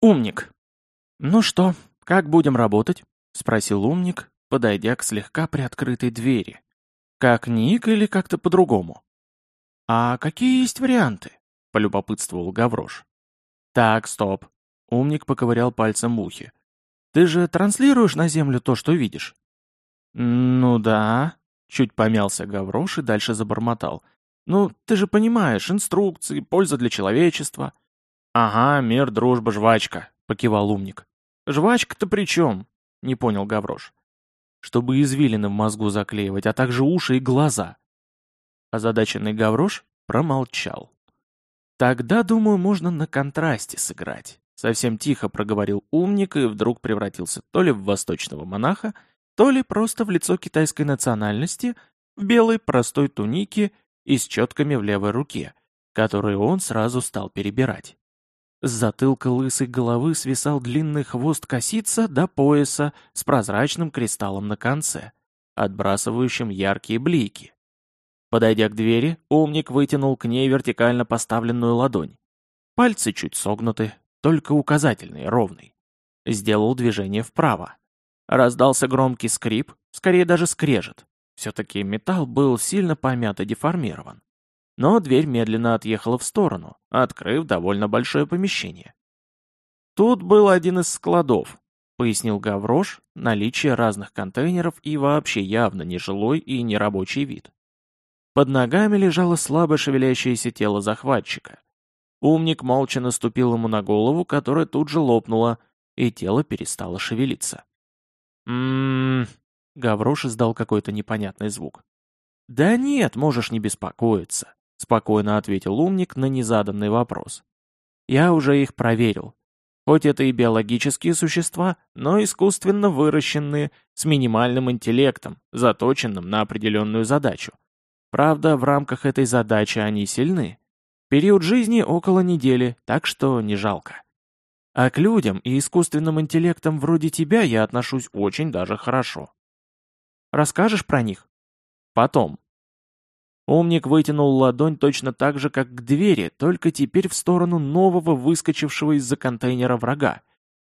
Умник. Ну что, как будем работать? Спросил умник, подойдя к слегка приоткрытой двери. Как ник или как-то по-другому? А какие есть варианты? Полюбопытствовал Гаврош. Так, стоп. Умник поковырял пальцем в ухе. Ты же транслируешь на Землю то, что видишь? Ну да. Чуть помялся Гаврош и дальше забормотал. Ну, ты же понимаешь, инструкции, польза для человечества. Ага, мир, дружба, жвачка, покивал умник. Жвачка-то при чем? Не понял Гаврош. Чтобы извилины в мозгу заклеивать, а также уши и глаза. Озадаченный Гаврош промолчал. Тогда, думаю, можно на контрасте сыграть. Совсем тихо проговорил умник и вдруг превратился то ли в восточного монаха, то ли просто в лицо китайской национальности, в белой простой тунике и с четками в левой руке, которые он сразу стал перебирать. С затылка лысой головы свисал длинный хвост косица до пояса с прозрачным кристаллом на конце, отбрасывающим яркие блики. Подойдя к двери, умник вытянул к ней вертикально поставленную ладонь. Пальцы чуть согнуты, только указательный, ровный. Сделал движение вправо. Раздался громкий скрип, скорее даже скрежет. Все-таки металл был сильно помят и деформирован. Но дверь медленно отъехала в сторону, открыв довольно большое помещение. Тут был один из складов, пояснил Гаврош, наличие разных контейнеров и вообще явно нежилой и нерабочий вид. Под ногами лежало слабо шевелящееся тело захватчика. Умник молча наступил ему на голову, которая тут же лопнула, и тело перестало шевелиться. «М-м-м», Гаврош издал какой-то непонятный звук. «Да нет, можешь не беспокоиться», — спокойно ответил умник на незаданный вопрос. «Я уже их проверил. Хоть это и биологические существа, но искусственно выращенные, с минимальным интеллектом, заточенным на определенную задачу. Правда, в рамках этой задачи они сильны. Период жизни около недели, так что не жалко. А к людям и искусственным интеллектам вроде тебя я отношусь очень даже хорошо. Расскажешь про них? Потом. Умник вытянул ладонь точно так же, как к двери, только теперь в сторону нового выскочившего из-за контейнера врага,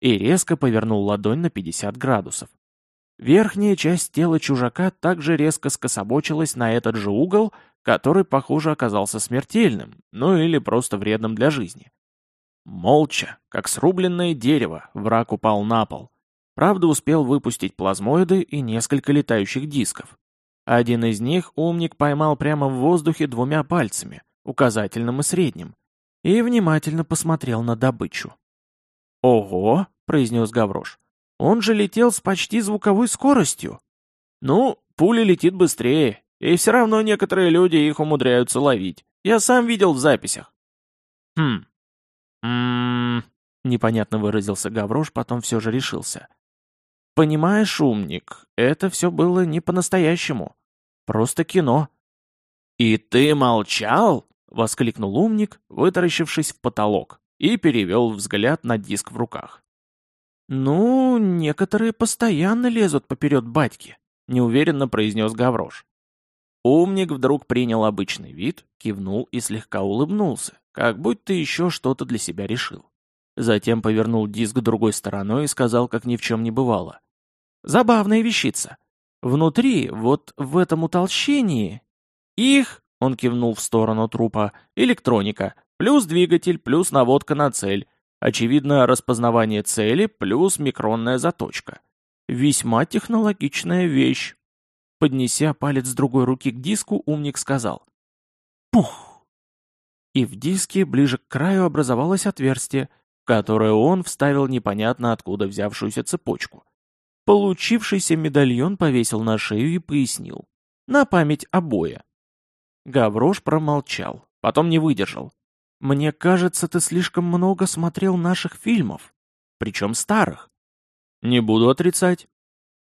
и резко повернул ладонь на 50 градусов. Верхняя часть тела чужака также резко скособочилась на этот же угол, который, похоже, оказался смертельным, ну или просто вредным для жизни. Молча, как срубленное дерево, враг упал на пол, Правда, успел выпустить плазмоиды и несколько летающих дисков. Один из них умник поймал прямо в воздухе двумя пальцами, указательным и средним, и внимательно посмотрел на добычу. «Ого!» — произнес Гаврош. «Он же летел с почти звуковой скоростью!» «Ну, пуля летит быстрее, и все равно некоторые люди их умудряются ловить. Я сам видел в записях». «Хм. М-м-м...» непонятно выразился Гаврош, потом все же решился. Понимаешь, умник, это все было не по-настоящему. Просто кино. «И ты молчал?» — воскликнул умник, вытаращившись в потолок, и перевел взгляд на диск в руках. «Ну, некоторые постоянно лезут поперед батьки», — неуверенно произнес Гаврош. Умник вдруг принял обычный вид, кивнул и слегка улыбнулся, как будто еще что-то для себя решил. Затем повернул диск другой стороной и сказал, как ни в чем не бывало. Забавная вещица. Внутри, вот в этом утолщении, их, он кивнул в сторону трупа, электроника, плюс двигатель, плюс наводка на цель, очевидно, распознавание цели, плюс микронная заточка. Весьма технологичная вещь. Поднеся палец другой руки к диску, умник сказал. Пух! И в диске ближе к краю образовалось отверстие, в которое он вставил непонятно откуда взявшуюся цепочку. Получившийся медальон повесил на шею и пояснил. На память обоя. Гаврош промолчал, потом не выдержал. «Мне кажется, ты слишком много смотрел наших фильмов, причем старых». «Не буду отрицать».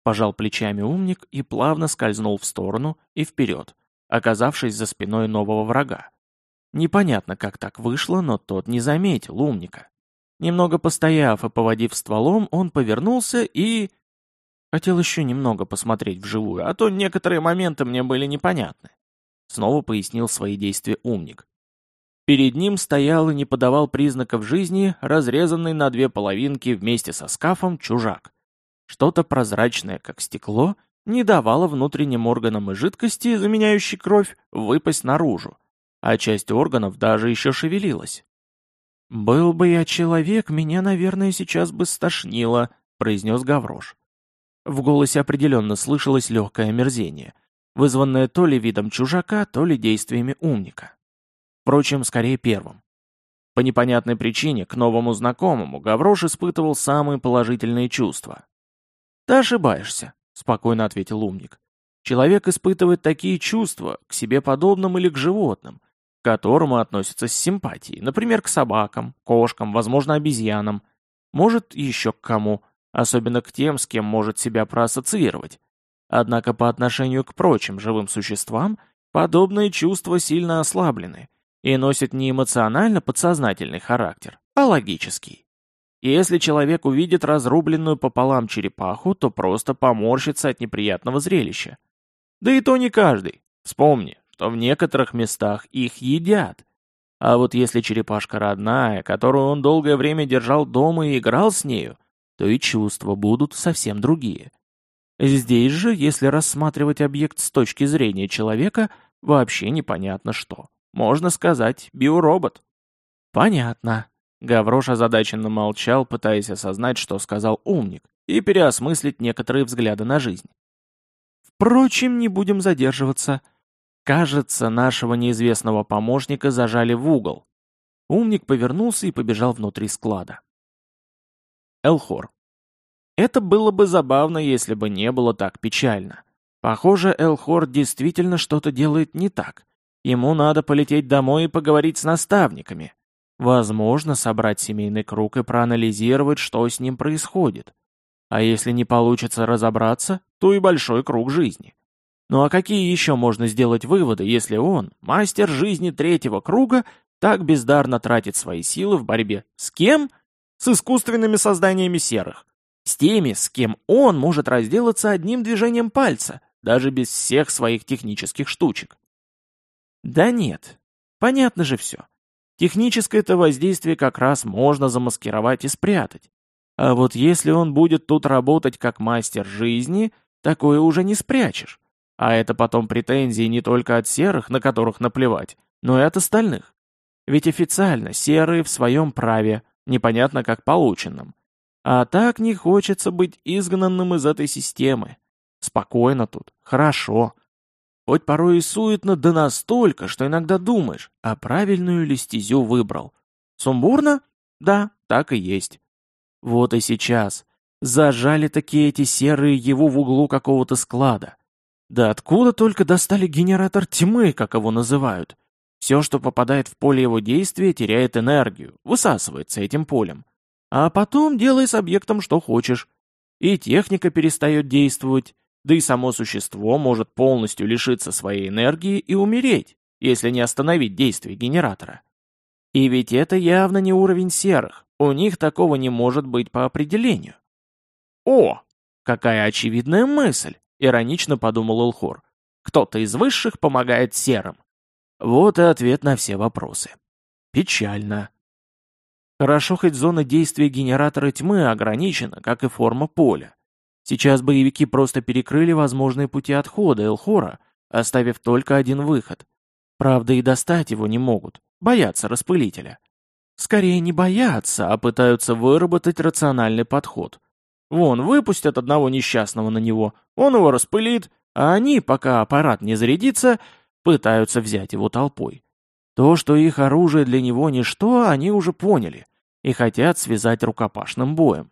Пожал плечами умник и плавно скользнул в сторону и вперед, оказавшись за спиной нового врага. Непонятно, как так вышло, но тот не заметил умника. Немного постояв и поводив стволом, он повернулся и... Хотел еще немного посмотреть вживую, а то некоторые моменты мне были непонятны. Снова пояснил свои действия умник. Перед ним стоял и не подавал признаков жизни, разрезанный на две половинки вместе со скафом чужак. Что-то прозрачное, как стекло, не давало внутренним органам и жидкости, заменяющей кровь, выпасть наружу, а часть органов даже еще шевелилась. «Был бы я человек, меня, наверное, сейчас бы стошнило», — произнес Гаврош. В голосе определенно слышалось легкое омерзение, вызванное то ли видом чужака, то ли действиями умника. Впрочем, скорее первым. По непонятной причине к новому знакомому Гаврош испытывал самые положительные чувства. «Ты ошибаешься», — спокойно ответил умник. «Человек испытывает такие чувства к себе подобным или к животным, к которому относятся с симпатией, например, к собакам, кошкам, возможно, обезьянам, может, еще к кому, особенно к тем, с кем может себя проассоциировать. Однако по отношению к прочим живым существам подобные чувства сильно ослаблены, и носит не эмоционально-подсознательный характер, а логический. Если человек увидит разрубленную пополам черепаху, то просто поморщится от неприятного зрелища. Да и то не каждый. Вспомни, что в некоторых местах их едят. А вот если черепашка родная, которую он долгое время держал дома и играл с нею, то и чувства будут совсем другие. Здесь же, если рассматривать объект с точки зрения человека, вообще непонятно что. Можно сказать, биоробот. Понятно. Гаврош озадаченно молчал, пытаясь осознать, что сказал умник, и переосмыслить некоторые взгляды на жизнь. Впрочем, не будем задерживаться. Кажется, нашего неизвестного помощника зажали в угол. Умник повернулся и побежал внутри склада. Элхор. Это было бы забавно, если бы не было так печально. Похоже, Элхор действительно что-то делает не так. Ему надо полететь домой и поговорить с наставниками. Возможно, собрать семейный круг и проанализировать, что с ним происходит. А если не получится разобраться, то и большой круг жизни. Ну а какие еще можно сделать выводы, если он, мастер жизни третьего круга, так бездарно тратит свои силы в борьбе с кем? С искусственными созданиями серых. С теми, с кем он может разделаться одним движением пальца, даже без всех своих технических штучек. Да нет. Понятно же все. Техническое-то воздействие как раз можно замаскировать и спрятать. А вот если он будет тут работать как мастер жизни, такое уже не спрячешь. А это потом претензии не только от серых, на которых наплевать, но и от остальных. Ведь официально серые в своем праве, непонятно как полученном. А так не хочется быть изгнанным из этой системы. Спокойно тут, хорошо. Хоть порой и суетно, да настолько, что иногда думаешь, а правильную ли стезю выбрал. Сумбурно? Да, так и есть. Вот и сейчас. Зажали такие эти серые его в углу какого-то склада. Да откуда только достали генератор тьмы, как его называют? Все, что попадает в поле его действия, теряет энергию, высасывается этим полем. А потом делай с объектом что хочешь. И техника перестает действовать, да и само существо может полностью лишиться своей энергии и умереть, если не остановить действие генератора. И ведь это явно не уровень серых, у них такого не может быть по определению. О, какая очевидная мысль, иронично подумал Элхор. Кто-то из высших помогает серым. Вот и ответ на все вопросы. Печально. Хорошо, хоть зона действия генератора тьмы ограничена, как и форма поля. Сейчас боевики просто перекрыли возможные пути отхода Элхора, оставив только один выход. Правда, и достать его не могут, боятся распылителя. Скорее не боятся, а пытаются выработать рациональный подход. Вон, выпустят одного несчастного на него, он его распылит, а они, пока аппарат не зарядится, пытаются взять его толпой. То, что их оружие для него ничто, они уже поняли и хотят связать рукопашным боем.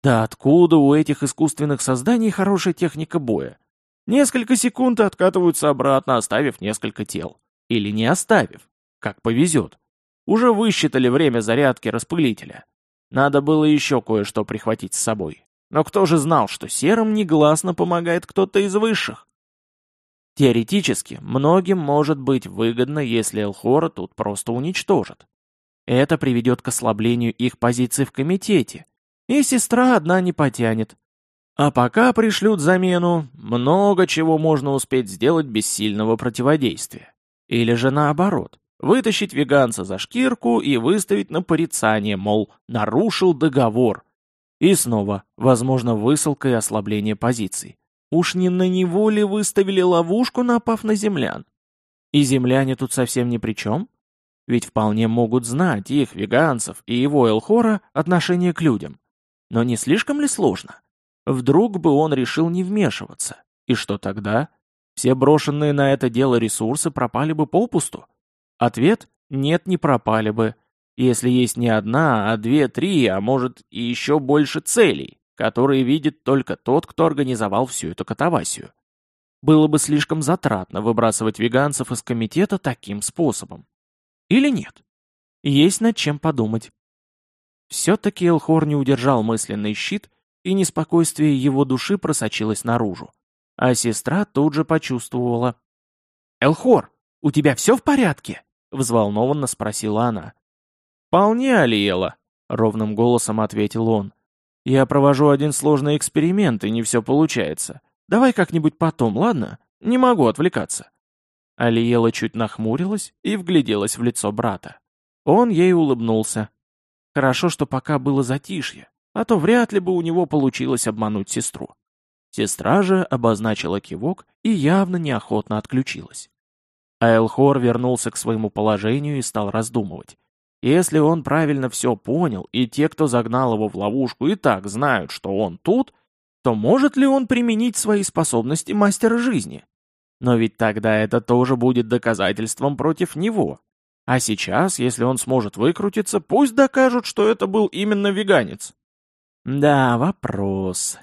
Да откуда у этих искусственных созданий хорошая техника боя? Несколько секунд откатываются обратно, оставив несколько тел. Или не оставив, как повезет. Уже высчитали время зарядки распылителя. Надо было еще кое-что прихватить с собой. Но кто же знал, что серым негласно помогает кто-то из высших? Теоретически, многим может быть выгодно, если Элхора тут просто уничтожат. Это приведет к ослаблению их позиций в комитете, и сестра одна не потянет. А пока пришлют замену, много чего можно успеть сделать без сильного противодействия. Или же наоборот, вытащить веганца за шкирку и выставить на порицание, мол, нарушил договор. И снова, возможно, высылка и ослабление позиций. Уж не на него ли выставили ловушку, напав на землян? И земляне тут совсем ни при чем? Ведь вполне могут знать их, веганцев, и его Элхора отношение к людям. Но не слишком ли сложно? Вдруг бы он решил не вмешиваться. И что тогда? Все брошенные на это дело ресурсы пропали бы попусту? Ответ – нет, не пропали бы. Если есть не одна, а две-три, а может и еще больше целей, которые видит только тот, кто организовал всю эту катавасию. Было бы слишком затратно выбрасывать веганцев из комитета таким способом. Или нет? Есть над чем подумать. Все-таки Элхор не удержал мысленный щит, и неспокойствие его души просочилось наружу. А сестра тут же почувствовала. «Элхор, у тебя все в порядке?» — взволнованно спросила она. «Вполне, Алиела», — ровным голосом ответил он. «Я провожу один сложный эксперимент, и не все получается. Давай как-нибудь потом, ладно? Не могу отвлекаться». Алиела чуть нахмурилась и вгляделась в лицо брата. Он ей улыбнулся. Хорошо, что пока было затишье, а то вряд ли бы у него получилось обмануть сестру. Сестра же обозначила кивок и явно неохотно отключилась. А Элхор вернулся к своему положению и стал раздумывать. Если он правильно все понял, и те, кто загнал его в ловушку, и так знают, что он тут, то может ли он применить свои способности мастера жизни? Но ведь тогда это тоже будет доказательством против него. А сейчас, если он сможет выкрутиться, пусть докажут, что это был именно веганец. Да, вопрос.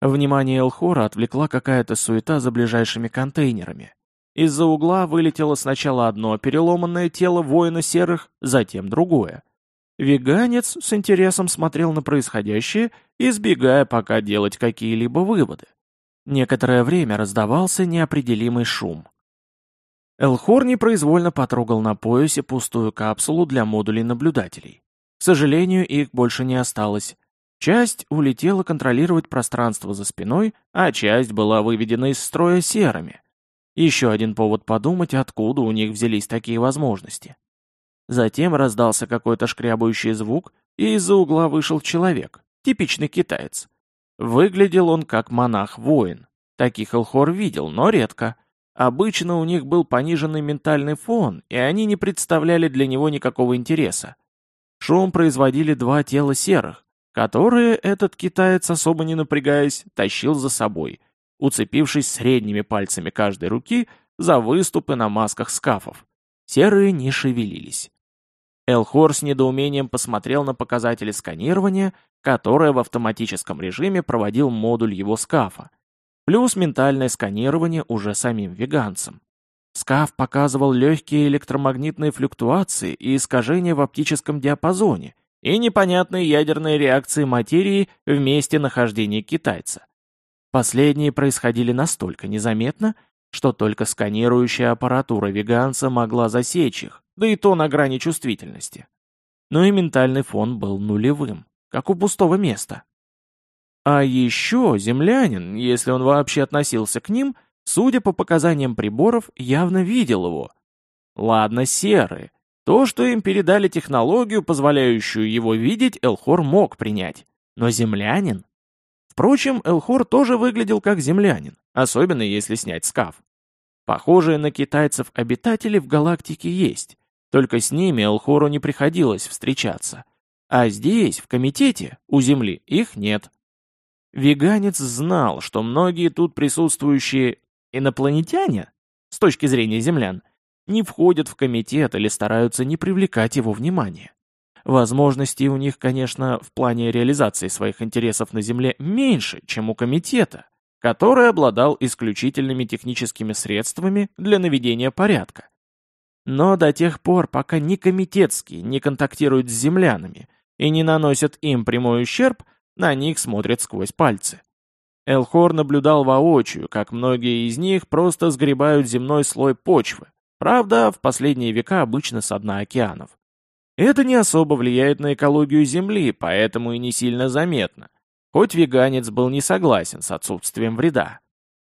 Внимание Элхора отвлекла какая-то суета за ближайшими контейнерами. Из-за угла вылетело сначала одно переломанное тело воина серых, затем другое. Веганец с интересом смотрел на происходящее, избегая пока делать какие-либо выводы. Некоторое время раздавался неопределимый шум. Элхор непроизвольно потрогал на поясе пустую капсулу для модулей наблюдателей. К сожалению, их больше не осталось. Часть улетела контролировать пространство за спиной, а часть была выведена из строя серыми. Еще один повод подумать, откуда у них взялись такие возможности. Затем раздался какой-то шкрябающий звук, и из-за угла вышел человек, типичный китаец. Выглядел он как монах-воин. Таких Элхор видел, но редко. Обычно у них был пониженный ментальный фон, и они не представляли для него никакого интереса. Шум производили два тела серых, которые этот китаец, особо не напрягаясь, тащил за собой, уцепившись средними пальцами каждой руки за выступы на масках скафов. Серые не шевелились. Элхор с недоумением посмотрел на показатели сканирования, которое в автоматическом режиме проводил модуль его скафа, плюс ментальное сканирование уже самим веганцем. Скаф показывал легкие электромагнитные флюктуации и искажения в оптическом диапазоне и непонятные ядерные реакции материи в месте нахождения китайца. Последние происходили настолько незаметно, что только сканирующая аппаратура веганца могла засечь их, да и то на грани чувствительности. Но и ментальный фон был нулевым, как у пустого места. А еще землянин, если он вообще относился к ним, судя по показаниям приборов, явно видел его. Ладно, серые. То, что им передали технологию, позволяющую его видеть, Элхор мог принять. Но землянин? Впрочем, Элхор тоже выглядел как землянин, особенно если снять скаф. Похожие на китайцев обитатели в галактике есть, только с ними Элхору не приходилось встречаться. А здесь, в комитете, у Земли, их нет. Веганец знал, что многие тут присутствующие инопланетяне, с точки зрения землян, не входят в комитет или стараются не привлекать его внимание. Возможностей у них, конечно, в плане реализации своих интересов на Земле меньше, чем у комитета, который обладал исключительными техническими средствами для наведения порядка. Но до тех пор, пока ни комитетские не контактируют с землянами и не наносят им прямой ущерб, на них смотрят сквозь пальцы. Элхор наблюдал воочию, как многие из них просто сгребают земной слой почвы, правда, в последние века обычно со дна океанов. Это не особо влияет на экологию Земли, поэтому и не сильно заметно. Хоть веганец был не согласен с отсутствием вреда.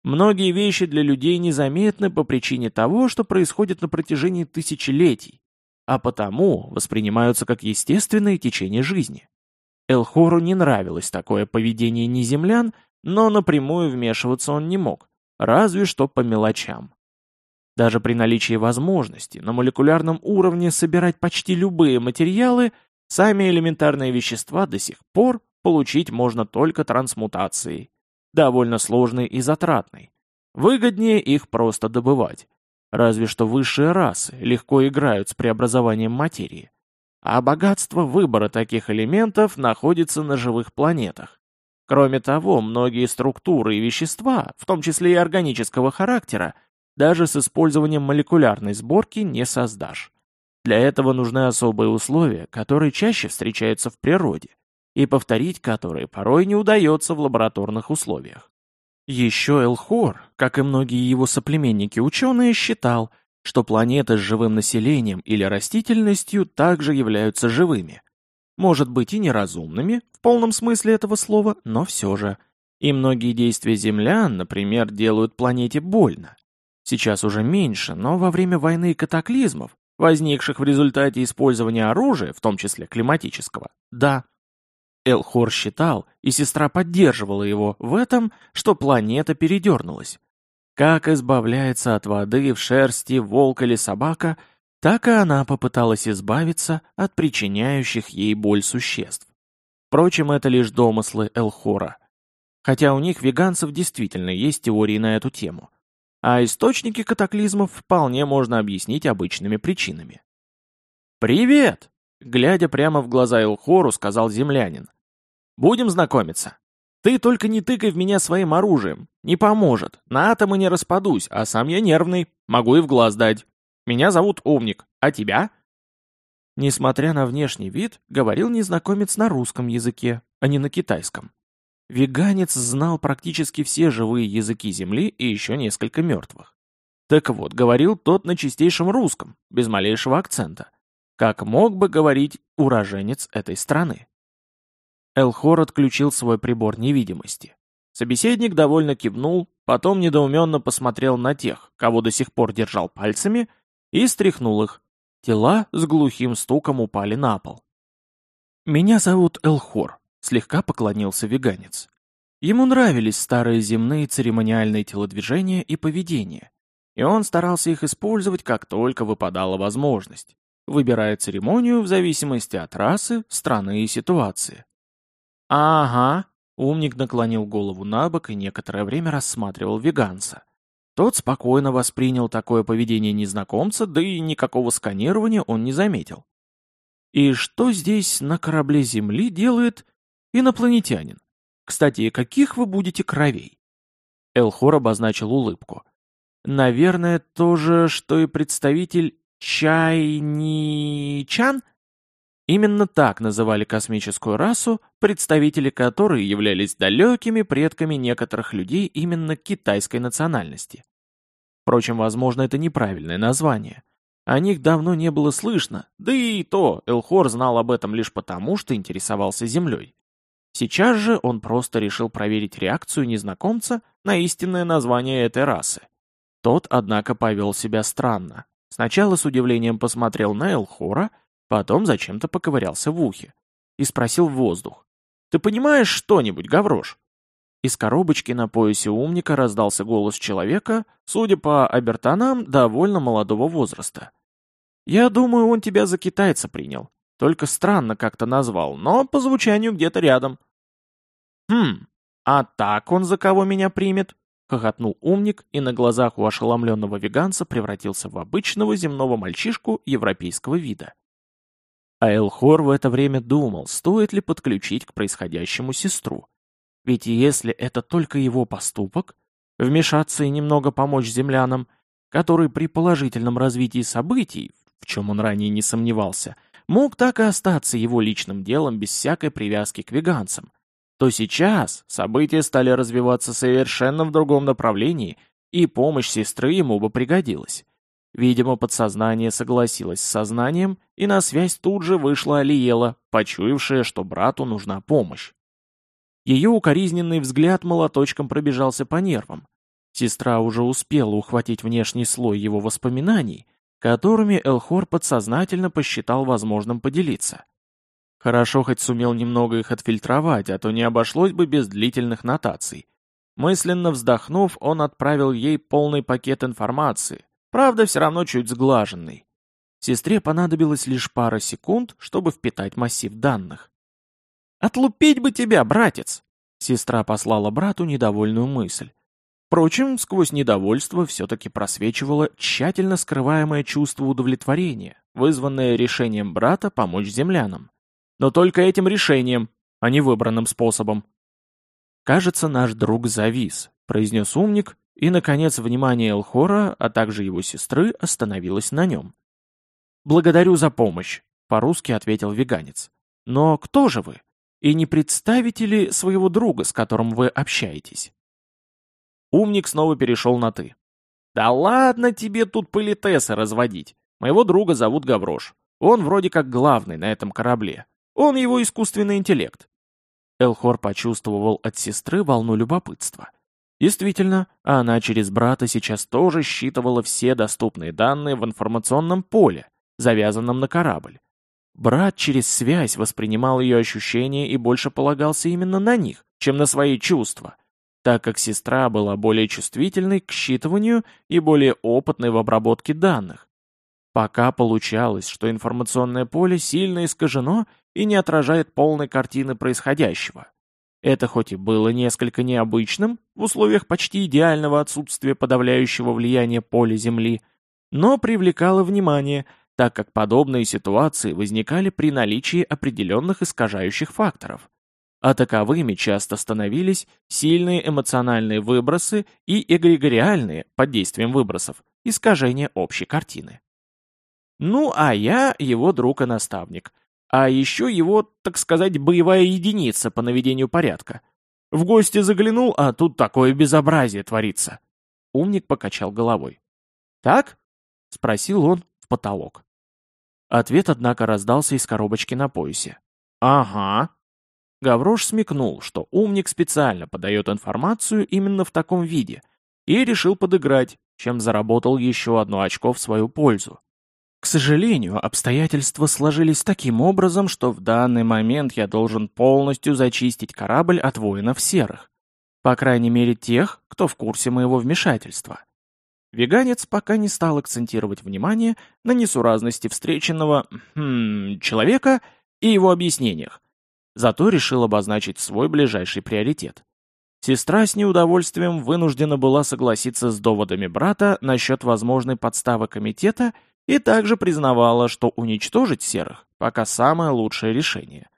Многие вещи для людей незаметны по причине того, что происходит на протяжении тысячелетий, а потому воспринимаются как естественное течение жизни. Элхору не нравилось такое поведение неземлян, но напрямую вмешиваться он не мог, разве что по мелочам. Даже при наличии возможности на молекулярном уровне собирать почти любые материалы, сами элементарные вещества до сих пор получить можно только трансмутацией, довольно сложной и затратной. Выгоднее их просто добывать. Разве что высшие расы легко играют с преобразованием материи. А богатство выбора таких элементов находится на живых планетах. Кроме того, многие структуры и вещества, в том числе и органического характера, даже с использованием молекулярной сборки не создашь. Для этого нужны особые условия, которые чаще встречаются в природе, и повторить которые порой не удается в лабораторных условиях. Еще Элхор, как и многие его соплеменники-ученые, считал, что планеты с живым населением или растительностью также являются живыми. Может быть и неразумными, в полном смысле этого слова, но все же. И многие действия землян, например, делают планете больно. Сейчас уже меньше, но во время войны и катаклизмов, возникших в результате использования оружия, в том числе климатического, да. Элхор считал, и сестра поддерживала его в этом, что планета передернулась. Как избавляется от воды в шерсти волк или собака, так и она попыталась избавиться от причиняющих ей боль существ. Впрочем, это лишь домыслы Элхора. Хотя у них, веганцев, действительно есть теории на эту тему. А источники катаклизмов вполне можно объяснить обычными причинами. «Привет!» — глядя прямо в глаза Элхору, сказал землянин. «Будем знакомиться?» Ты только не тыкай в меня своим оружием. Не поможет. На атомы не распадусь, а сам я нервный. Могу и в глаз дать. Меня зовут Умник. А тебя?» Несмотря на внешний вид, говорил незнакомец на русском языке, а не на китайском. Веганец знал практически все живые языки Земли и еще несколько мертвых. Так вот, говорил тот на чистейшем русском, без малейшего акцента. Как мог бы говорить уроженец этой страны? Элхор отключил свой прибор невидимости. Собеседник довольно кивнул, потом недоуменно посмотрел на тех, кого до сих пор держал пальцами, и стряхнул их. Тела с глухим стуком упали на пол. «Меня зовут Элхор», — слегка поклонился веганец. Ему нравились старые земные церемониальные телодвижения и поведение, и он старался их использовать, как только выпадала возможность, выбирая церемонию в зависимости от расы, страны и ситуации. «Ага», — умник наклонил голову на бок и некоторое время рассматривал веганца. Тот спокойно воспринял такое поведение незнакомца, да и никакого сканирования он не заметил. И что здесь на корабле Земли делает инопланетянин? Кстати, каких вы будете кровей? Элхор обозначил улыбку. Наверное, то же, что и представитель Чайничан? Именно так называли космическую расу, представители которой являлись далекими предками некоторых людей именно китайской национальности. Впрочем, возможно, это неправильное название. О них давно не было слышно, да и то Элхор знал об этом лишь потому, что интересовался Землей. Сейчас же он просто решил проверить реакцию незнакомца на истинное название этой расы. Тот, однако, повел себя странно. Сначала с удивлением посмотрел на Элхора, Потом зачем-то поковырялся в ухе и спросил в воздух. «Ты понимаешь что-нибудь, Гаврош?» Из коробочки на поясе умника раздался голос человека, судя по обертонам, довольно молодого возраста. «Я думаю, он тебя за китайца принял. Только странно как-то назвал, но по звучанию где-то рядом». «Хм, а так он за кого меня примет?» — хохотнул умник и на глазах у ошеломленного веганца превратился в обычного земного мальчишку европейского вида. А Элхор в это время думал, стоит ли подключить к происходящему сестру. Ведь если это только его поступок, вмешаться и немного помочь землянам, которые при положительном развитии событий, в чем он ранее не сомневался, мог так и остаться его личным делом без всякой привязки к веганцам, то сейчас события стали развиваться совершенно в другом направлении, и помощь сестры ему бы пригодилась. Видимо, подсознание согласилось с сознанием, и на связь тут же вышла Алиела, почуявшая, что брату нужна помощь. Ее укоризненный взгляд молоточком пробежался по нервам. Сестра уже успела ухватить внешний слой его воспоминаний, которыми Элхор подсознательно посчитал возможным поделиться. Хорошо хоть сумел немного их отфильтровать, а то не обошлось бы без длительных нотаций. Мысленно вздохнув, он отправил ей полный пакет информации, правда, все равно чуть сглаженный. Сестре понадобилось лишь пара секунд, чтобы впитать массив данных. «Отлупить бы тебя, братец!» Сестра послала брату недовольную мысль. Впрочем, сквозь недовольство все-таки просвечивало тщательно скрываемое чувство удовлетворения, вызванное решением брата помочь землянам. Но только этим решением, а не выбранным способом. «Кажется, наш друг завис», — произнес умник, и, наконец, внимание Элхора, а также его сестры, остановилось на нем. «Благодарю за помощь», — по-русски ответил веганец. «Но кто же вы? И не представите ли своего друга, с которым вы общаетесь?» Умник снова перешел на «ты». «Да ладно тебе тут политесы разводить. Моего друга зовут Гаврош. Он вроде как главный на этом корабле. Он его искусственный интеллект». Элхор почувствовал от сестры волну любопытства. Действительно, она через брата сейчас тоже считывала все доступные данные в информационном поле, завязанном на корабль. Брат через связь воспринимал ее ощущения и больше полагался именно на них, чем на свои чувства, так как сестра была более чувствительной к считыванию и более опытной в обработке данных. Пока получалось, что информационное поле сильно искажено и не отражает полной картины происходящего. Это хоть и было несколько необычным в условиях почти идеального отсутствия подавляющего влияния поля Земли, но привлекало внимание – так как подобные ситуации возникали при наличии определенных искажающих факторов. А таковыми часто становились сильные эмоциональные выбросы и эгрегориальные, под действием выбросов, искажения общей картины. Ну, а я его друг и наставник. А еще его, так сказать, боевая единица по наведению порядка. В гости заглянул, а тут такое безобразие творится. Умник покачал головой. «Так?» — спросил он в потолок. Ответ, однако, раздался из коробочки на поясе. «Ага». Гаврош смекнул, что умник специально подает информацию именно в таком виде, и решил подыграть, чем заработал еще одно очко в свою пользу. К сожалению, обстоятельства сложились таким образом, что в данный момент я должен полностью зачистить корабль от воинов серых. По крайней мере тех, кто в курсе моего вмешательства. Веганец пока не стал акцентировать внимание на несуразности встреченного хм, человека и его объяснениях, зато решил обозначить свой ближайший приоритет. Сестра с неудовольствием вынуждена была согласиться с доводами брата насчет возможной подставы комитета и также признавала, что уничтожить серых пока самое лучшее решение.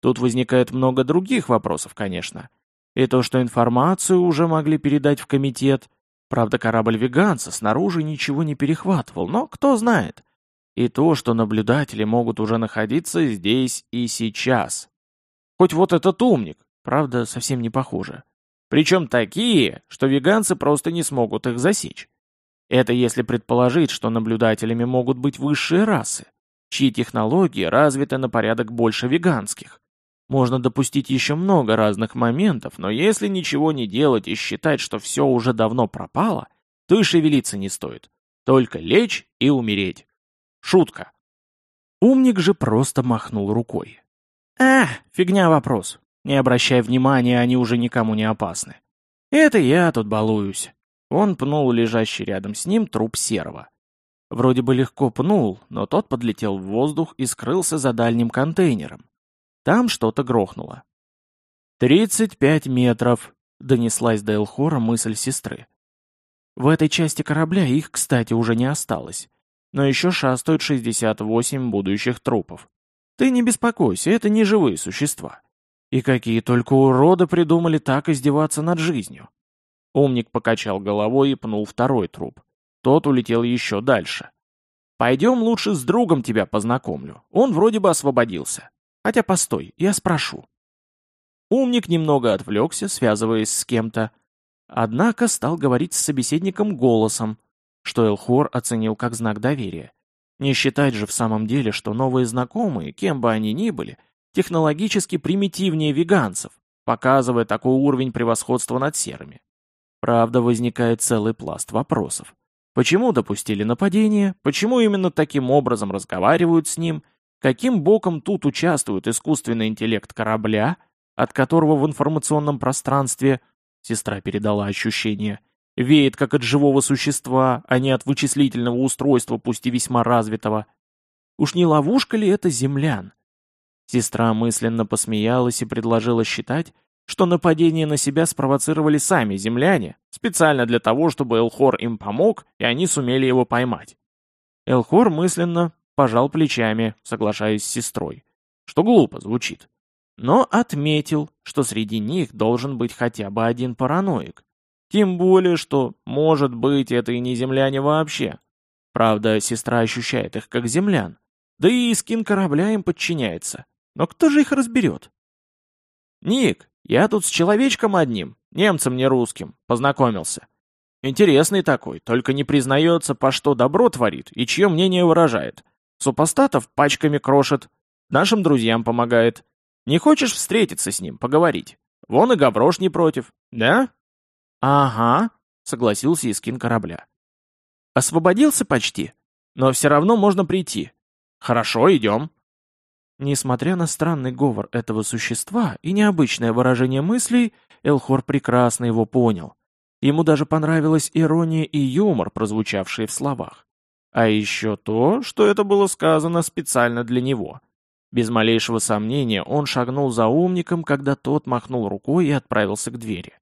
Тут возникает много других вопросов, конечно. И то, что информацию уже могли передать в комитет – Правда, корабль веганца снаружи ничего не перехватывал, но кто знает. И то, что наблюдатели могут уже находиться здесь и сейчас. Хоть вот этот умник, правда, совсем не похоже. Причем такие, что веганцы просто не смогут их засечь. Это если предположить, что наблюдателями могут быть высшие расы, чьи технологии развиты на порядок больше веганских. Можно допустить еще много разных моментов, но если ничего не делать и считать, что все уже давно пропало, то и шевелиться не стоит. Только лечь и умереть. Шутка. Умник же просто махнул рукой. «А, фигня вопрос. Не обращай внимания, они уже никому не опасны. Это я тут балуюсь». Он пнул лежащий рядом с ним труп серого. Вроде бы легко пнул, но тот подлетел в воздух и скрылся за дальним контейнером. Там что-то грохнуло. «Тридцать пять метров», — донеслась до Элхора мысль сестры. В этой части корабля их, кстати, уже не осталось. Но еще шастают 68 будущих трупов. Ты не беспокойся, это не живые существа. И какие только уроды придумали так издеваться над жизнью. Умник покачал головой и пнул второй труп. Тот улетел еще дальше. «Пойдем лучше с другом тебя познакомлю. Он вроде бы освободился. Хотя постой, я спрошу. Умник немного отвлекся, связываясь с кем-то, однако стал говорить с собеседником голосом, что Элхор оценил как знак доверия. Не считать же в самом деле, что новые знакомые, кем бы они ни были, технологически примитивнее веганцев, показывая такой уровень превосходства над серыми. Правда, возникает целый пласт вопросов. Почему допустили нападение? Почему именно таким образом разговаривают с ним? Каким боком тут участвует искусственный интеллект корабля, от которого в информационном пространстве, сестра передала ощущение, веет как от живого существа, а не от вычислительного устройства, пусть и весьма развитого? Уж не ловушка ли это землян? Сестра мысленно посмеялась и предложила считать, что нападение на себя спровоцировали сами земляне, специально для того, чтобы Элхор им помог, и они сумели его поймать. Элхор мысленно пожал плечами, соглашаясь с сестрой, что глупо звучит. Но отметил, что среди них должен быть хотя бы один параноик. Тем более, что, может быть, это и не земляне вообще. Правда, сестра ощущает их как землян. Да и скин корабля им подчиняется. Но кто же их разберет? «Ник, я тут с человечком одним, немцем не русским, познакомился. Интересный такой, только не признается, по что добро творит и чье мнение выражает. Супостатов пачками крошит, нашим друзьям помогает. Не хочешь встретиться с ним, поговорить? Вон и Гаврош не против, да? Ага, согласился Искин корабля. Освободился почти, но все равно можно прийти. Хорошо, идем. Несмотря на странный говор этого существа и необычное выражение мыслей, Элхор прекрасно его понял. Ему даже понравилась ирония и юмор, прозвучавшие в словах. А еще то, что это было сказано специально для него. Без малейшего сомнения он шагнул за умником, когда тот махнул рукой и отправился к двери.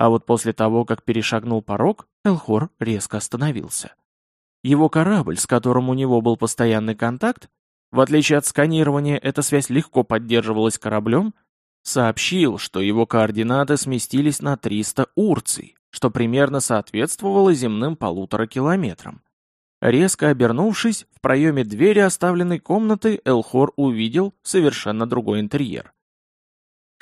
А вот после того, как перешагнул порог, Элхор резко остановился. Его корабль, с которым у него был постоянный контакт, в отличие от сканирования, эта связь легко поддерживалась кораблем, сообщил, что его координаты сместились на 300 урций, что примерно соответствовало земным полутора километрам. Резко обернувшись, в проеме двери оставленной комнаты Элхор увидел совершенно другой интерьер.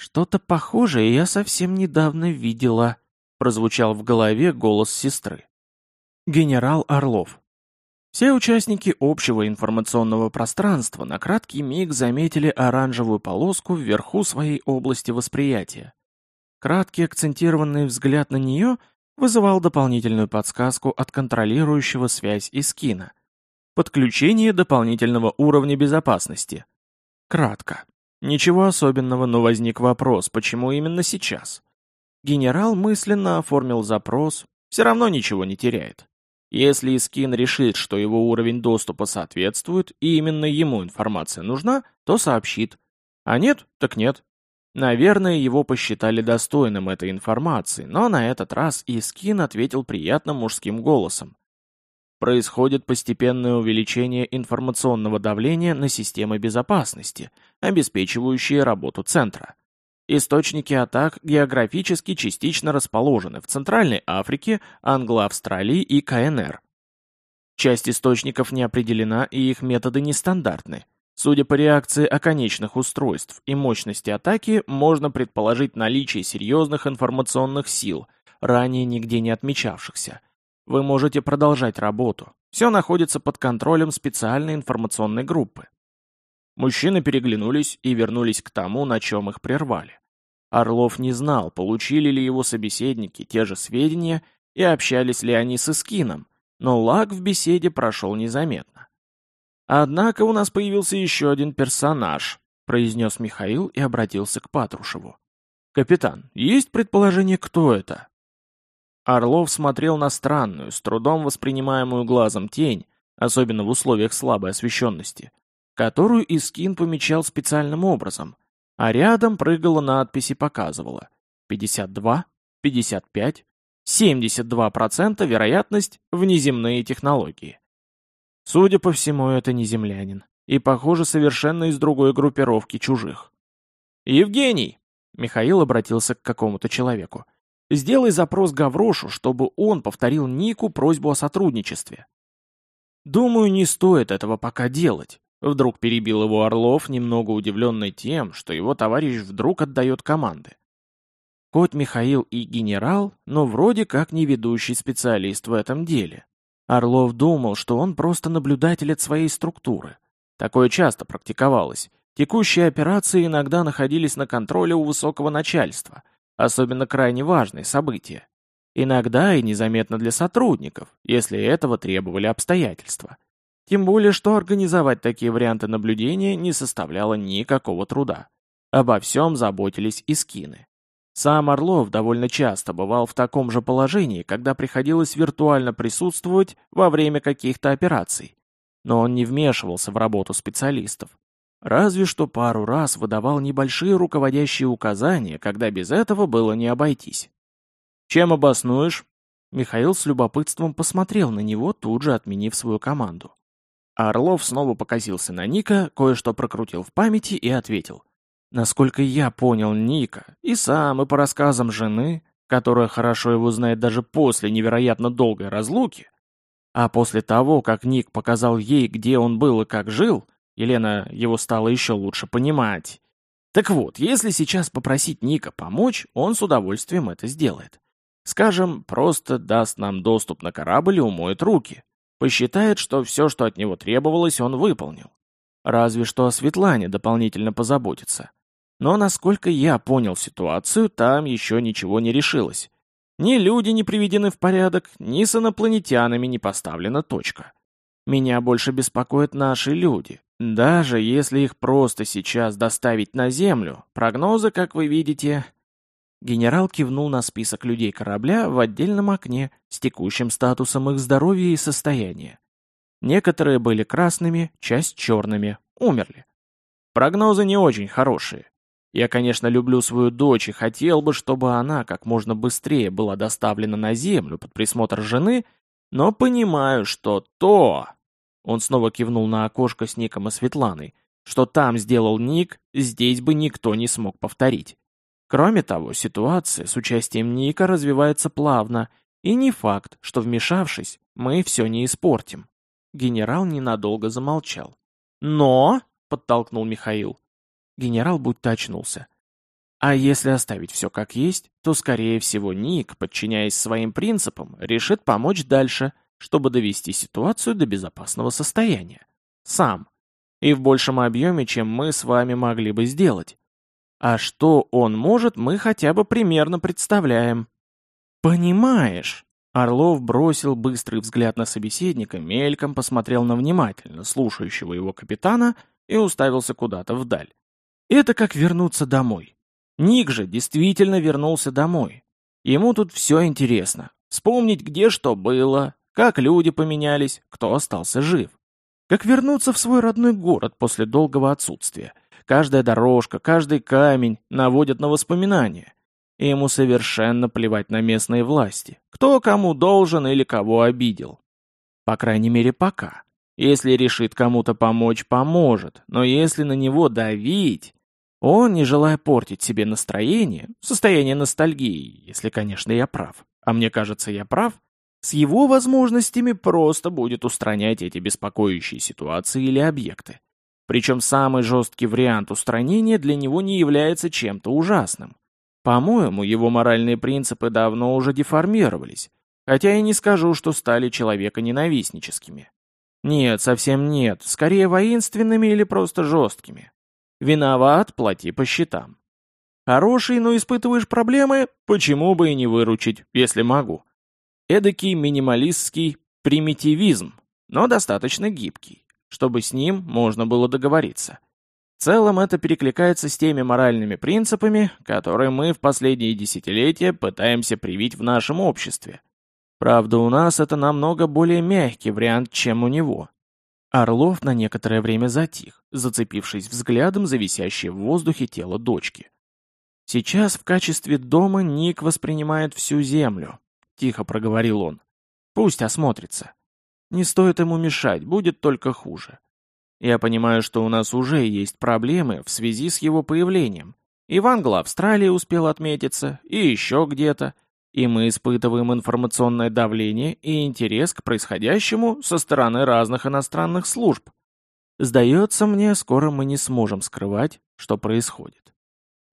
«Что-то похожее я совсем недавно видела», — прозвучал в голове голос сестры. Генерал Орлов. Все участники общего информационного пространства на краткий миг заметили оранжевую полоску вверху своей области восприятия. Краткий акцентированный взгляд на нее вызывал дополнительную подсказку от контролирующего связь из кино. Подключение дополнительного уровня безопасности. Кратко. Ничего особенного, но возник вопрос, почему именно сейчас? Генерал мысленно оформил запрос, все равно ничего не теряет. Если Искин решит, что его уровень доступа соответствует, и именно ему информация нужна, то сообщит. А нет, так нет. Наверное, его посчитали достойным этой информации, но на этот раз Искин ответил приятным мужским голосом. Происходит постепенное увеличение информационного давления на системы безопасности, обеспечивающие работу центра. Источники атак географически частично расположены в Центральной Африке, Англо-Австралии и КНР. Часть источников не определена и их методы нестандартны. Судя по реакции оконечных устройств и мощности атаки, можно предположить наличие серьезных информационных сил, ранее нигде не отмечавшихся. Вы можете продолжать работу. Все находится под контролем специальной информационной группы. Мужчины переглянулись и вернулись к тому, на чем их прервали. Орлов не знал, получили ли его собеседники те же сведения и общались ли они с Искином, но лаг в беседе прошел незаметно. «Однако у нас появился еще один персонаж», — произнес Михаил и обратился к Патрушеву. «Капитан, есть предположение, кто это?» Орлов смотрел на странную, с трудом воспринимаемую глазом тень, особенно в условиях слабой освещенности, которую Искин помечал специальным образом, а рядом прыгала надпись и показывала 52, 55, 72% вероятность внеземные технологии. Судя по всему, это не землянин, и, похоже, совершенно из другой группировки чужих. «Евгений!» — Михаил обратился к какому-то человеку. «Сделай запрос Гаврошу, чтобы он повторил Нику просьбу о сотрудничестве». «Думаю, не стоит этого пока делать. Вдруг перебил его Орлов, немного удивленный тем, что его товарищ вдруг отдает команды. Хоть Михаил и генерал, но вроде как не ведущий специалист в этом деле. Орлов думал, что он просто наблюдатель от своей структуры. Такое часто практиковалось. Текущие операции иногда находились на контроле у высокого начальства, особенно крайне важные события. Иногда и незаметно для сотрудников, если этого требовали обстоятельства. Тем более, что организовать такие варианты наблюдения не составляло никакого труда. Обо всем заботились и скины. Сам Орлов довольно часто бывал в таком же положении, когда приходилось виртуально присутствовать во время каких-то операций. Но он не вмешивался в работу специалистов. Разве что пару раз выдавал небольшие руководящие указания, когда без этого было не обойтись. «Чем обоснуешь?» Михаил с любопытством посмотрел на него, тут же отменив свою команду. Орлов снова покосился на Ника, кое-что прокрутил в памяти и ответил. Насколько я понял Ника, и сам, и по рассказам жены, которая хорошо его знает даже после невероятно долгой разлуки, а после того, как Ник показал ей, где он был и как жил, Елена его стала еще лучше понимать. Так вот, если сейчас попросить Ника помочь, он с удовольствием это сделает. Скажем, просто даст нам доступ на корабль и умоет руки. Посчитает, что все, что от него требовалось, он выполнил. Разве что о Светлане дополнительно позаботиться. Но насколько я понял ситуацию, там еще ничего не решилось. Ни люди не приведены в порядок, ни с инопланетянами не поставлена точка. Меня больше беспокоят наши люди. Даже если их просто сейчас доставить на Землю, прогнозы, как вы видите... Генерал кивнул на список людей корабля в отдельном окне с текущим статусом их здоровья и состояния. Некоторые были красными, часть черными, умерли. Прогнозы не очень хорошие. Я, конечно, люблю свою дочь и хотел бы, чтобы она как можно быстрее была доставлена на землю под присмотр жены, но понимаю, что то... Он снова кивнул на окошко с Ником и Светланой. Что там сделал Ник, здесь бы никто не смог повторить. Кроме того, ситуация с участием Ника развивается плавно, и не факт, что вмешавшись, мы все не испортим. Генерал ненадолго замолчал. «Но!» — подтолкнул Михаил. Генерал будто очнулся. А если оставить все как есть, то, скорее всего, Ник, подчиняясь своим принципам, решит помочь дальше, чтобы довести ситуацию до безопасного состояния. Сам. И в большем объеме, чем мы с вами могли бы сделать. А что он может, мы хотя бы примерно представляем. «Понимаешь?» Орлов бросил быстрый взгляд на собеседника, мельком посмотрел на внимательно слушающего его капитана и уставился куда-то вдаль. Это как вернуться домой. Ник же действительно вернулся домой. Ему тут все интересно. Вспомнить, где что было, как люди поменялись, кто остался жив. Как вернуться в свой родной город после долгого отсутствия. Каждая дорожка, каждый камень наводят на воспоминания. И ему совершенно плевать на местные власти. Кто кому должен или кого обидел. По крайней мере, пока. Если решит кому-то помочь, поможет. Но если на него давить... Он, не желая портить себе настроение, состояние ностальгии, если, конечно, я прав, а мне кажется, я прав, с его возможностями просто будет устранять эти беспокоящие ситуации или объекты. Причем самый жесткий вариант устранения для него не является чем-то ужасным. По-моему, его моральные принципы давно уже деформировались, хотя и не скажу, что стали человеконенавистническими. Нет, совсем нет, скорее воинственными или просто жесткими. Виноват, плати по счетам. Хороший, но испытываешь проблемы, почему бы и не выручить, если могу. Эдакий минималистский примитивизм, но достаточно гибкий, чтобы с ним можно было договориться. В целом это перекликается с теми моральными принципами, которые мы в последние десятилетия пытаемся привить в нашем обществе. Правда, у нас это намного более мягкий вариант, чем у него. Орлов на некоторое время затих, зацепившись взглядом за висящее в воздухе тело дочки. «Сейчас в качестве дома Ник воспринимает всю землю», — тихо проговорил он. «Пусть осмотрится. Не стоит ему мешать, будет только хуже. Я понимаю, что у нас уже есть проблемы в связи с его появлением. Ивангла в Австралии успел отметиться, и еще где-то и мы испытываем информационное давление и интерес к происходящему со стороны разных иностранных служб. Сдается мне, скоро мы не сможем скрывать, что происходит.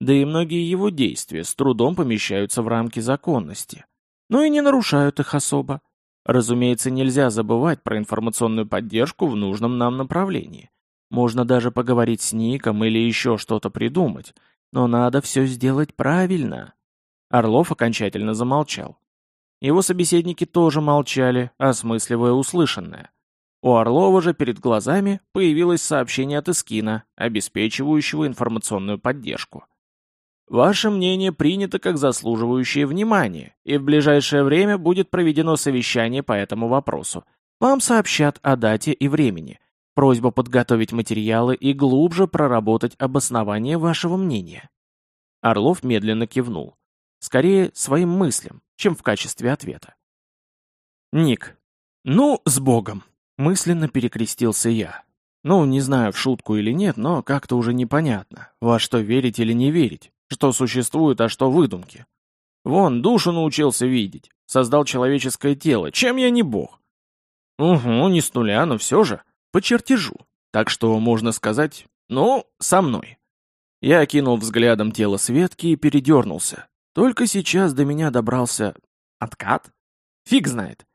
Да и многие его действия с трудом помещаются в рамки законности, но и не нарушают их особо. Разумеется, нельзя забывать про информационную поддержку в нужном нам направлении. Можно даже поговорить с Ником или еще что-то придумать, но надо все сделать правильно. Орлов окончательно замолчал. Его собеседники тоже молчали, осмысливая услышанное. У Орлова же перед глазами появилось сообщение от Искина, обеспечивающего информационную поддержку. Ваше мнение принято как заслуживающее внимания, и в ближайшее время будет проведено совещание по этому вопросу. Вам сообщат о дате и времени. Просьба подготовить материалы и глубже проработать обоснование вашего мнения. Орлов медленно кивнул. Скорее, своим мыслям, чем в качестве ответа. Ник. Ну, с Богом. Мысленно перекрестился я. Ну, не знаю, в шутку или нет, но как-то уже непонятно, во что верить или не верить, что существует, а что выдумки. Вон, душу научился видеть, создал человеческое тело, чем я не бог? Угу, не с нуля, но все же, по чертежу. Так что, можно сказать, ну, со мной. Я окинул взглядом тело Светки и передернулся. Только сейчас до меня добрался... Откат? Фиг знает.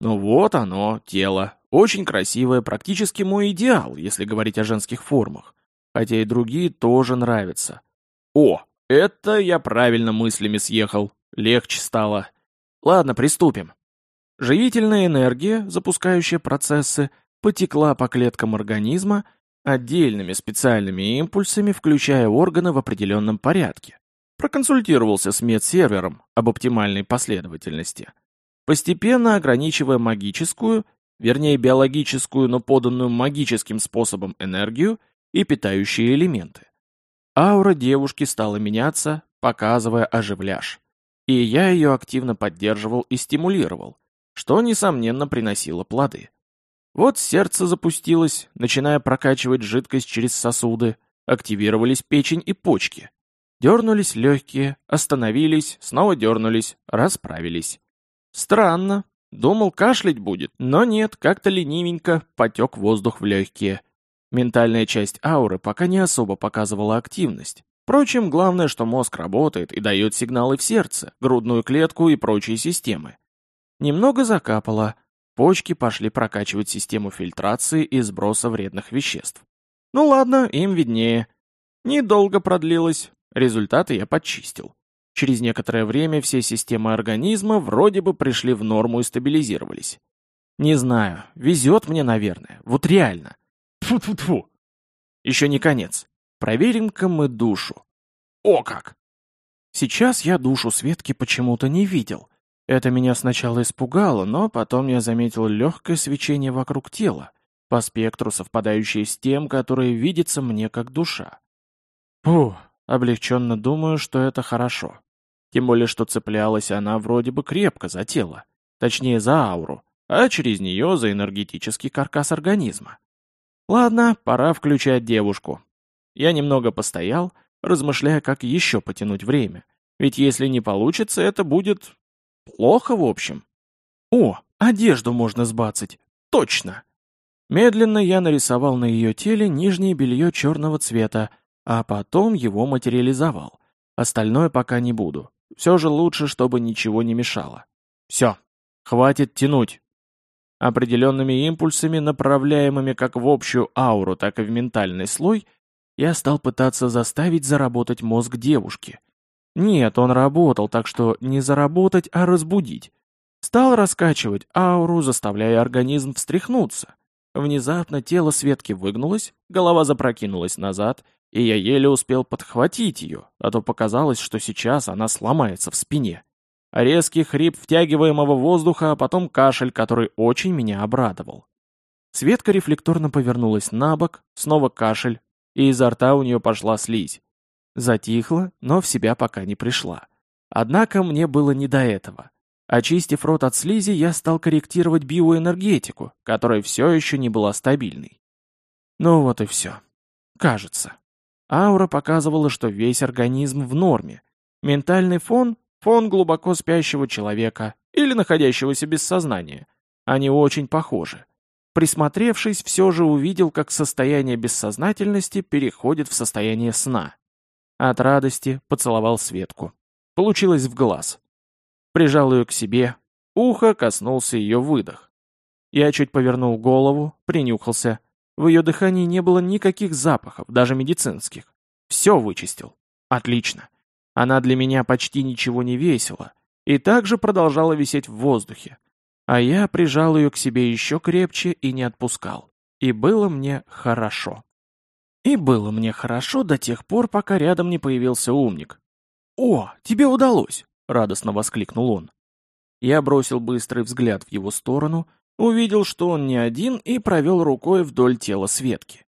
Ну вот оно, тело, очень красивое, практически мой идеал, если говорить о женских формах. Хотя и другие тоже нравятся. О, это я правильно мыслями съехал. Легче стало. Ладно, приступим. Живительная энергия, запускающая процессы, потекла по клеткам организма отдельными специальными импульсами, включая органы в определенном порядке. Проконсультировался с медсервером об оптимальной последовательности. Постепенно ограничивая магическую вернее биологическую, но поданную магическим способом энергию и питающие элементы. Аура девушки стала меняться, показывая оживляж. И я ее активно поддерживал и стимулировал, что, несомненно, приносило плоды. Вот сердце запустилось, начиная прокачивать жидкость через сосуды, активировались печень и почки. Дернулись легкие, остановились, снова дернулись, расправились. Странно, Думал, кашлять будет, но нет, как-то ленивенько потек воздух в легкие. Ментальная часть ауры пока не особо показывала активность. Впрочем, главное, что мозг работает и дает сигналы в сердце, грудную клетку и прочие системы. Немного закапало, почки пошли прокачивать систему фильтрации и сброса вредных веществ. Ну ладно, им виднее. Недолго продлилось, результаты я подчистил. Через некоторое время все системы организма вроде бы пришли в норму и стабилизировались. Не знаю, везет мне, наверное, вот реально. Фу-фу-фу. Еще не конец. Проверим-ка мы душу. О как! Сейчас я душу Светки почему-то не видел. Это меня сначала испугало, но потом я заметил легкое свечение вокруг тела, по спектру совпадающее с тем, которое видится мне как душа. Фух, Облегченно думаю, что это хорошо. Тем более, что цеплялась она вроде бы крепко за тело, точнее за ауру, а через нее за энергетический каркас организма. Ладно, пора включать девушку. Я немного постоял, размышляя, как еще потянуть время. Ведь если не получится, это будет... плохо в общем. О, одежду можно сбацать. Точно! Медленно я нарисовал на ее теле нижнее белье черного цвета, а потом его материализовал. Остальное пока не буду. Все же лучше, чтобы ничего не мешало. Все, хватит тянуть. Определенными импульсами, направляемыми как в общую ауру, так и в ментальный слой, я стал пытаться заставить заработать мозг девушки. Нет, он работал, так что не заработать, а разбудить. Стал раскачивать ауру, заставляя организм встряхнуться. Внезапно тело Светки выгнулось, голова запрокинулась назад, и я еле успел подхватить ее, а то показалось, что сейчас она сломается в спине. Резкий хрип втягиваемого воздуха, а потом кашель, который очень меня обрадовал. Светка рефлекторно повернулась на бок, снова кашель, и изо рта у нее пошла слизь. Затихла, но в себя пока не пришла. Однако мне было не до этого. Очистив рот от слизи, я стал корректировать биоэнергетику, которая все еще не была стабильной. Ну вот и все. Кажется. Аура показывала, что весь организм в норме. Ментальный фон — фон глубоко спящего человека или находящегося без сознания. Они очень похожи. Присмотревшись, все же увидел, как состояние бессознательности переходит в состояние сна. От радости поцеловал Светку. Получилось в глаз. Прижал ее к себе, ухо коснулся ее выдох. Я чуть повернул голову, принюхался — в ее дыхании не было никаких запахов, даже медицинских. Все вычистил. Отлично. Она для меня почти ничего не весила. и также продолжала висеть в воздухе. А я прижал ее к себе еще крепче и не отпускал. И было мне хорошо. И было мне хорошо до тех пор, пока рядом не появился умник. «О, тебе удалось!» — радостно воскликнул он. Я бросил быстрый взгляд в его сторону, увидел, что он не один, и провел рукой вдоль тела Светки.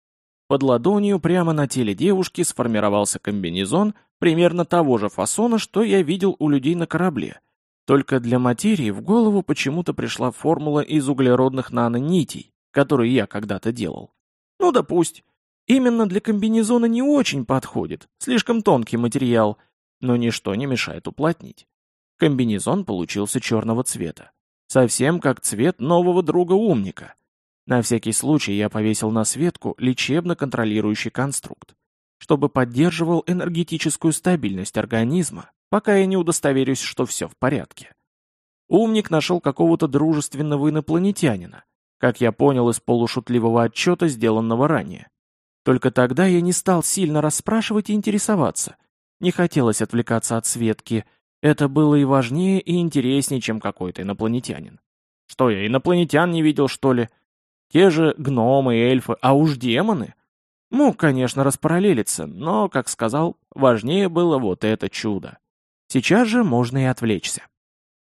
Под ладонью прямо на теле девушки сформировался комбинезон примерно того же фасона, что я видел у людей на корабле. Только для материи в голову почему-то пришла формула из углеродных нанонитей, которые я когда-то делал. Ну да пусть. Именно для комбинезона не очень подходит, слишком тонкий материал, но ничто не мешает уплотнить. Комбинезон получился черного цвета. Совсем как цвет нового друга-умника. На всякий случай я повесил на светку лечебно-контролирующий конструкт, чтобы поддерживал энергетическую стабильность организма, пока я не удостоверюсь, что все в порядке. Умник нашел какого-то дружественного инопланетянина, как я понял из полушутливого отчета, сделанного ранее. Только тогда я не стал сильно расспрашивать и интересоваться. Не хотелось отвлекаться от Светки. Это было и важнее, и интереснее, чем какой-то инопланетянин. Что я, инопланетян не видел, что ли? Те же гномы, эльфы, а уж демоны. Мог, конечно, распараллелиться, но, как сказал, важнее было вот это чудо. Сейчас же можно и отвлечься.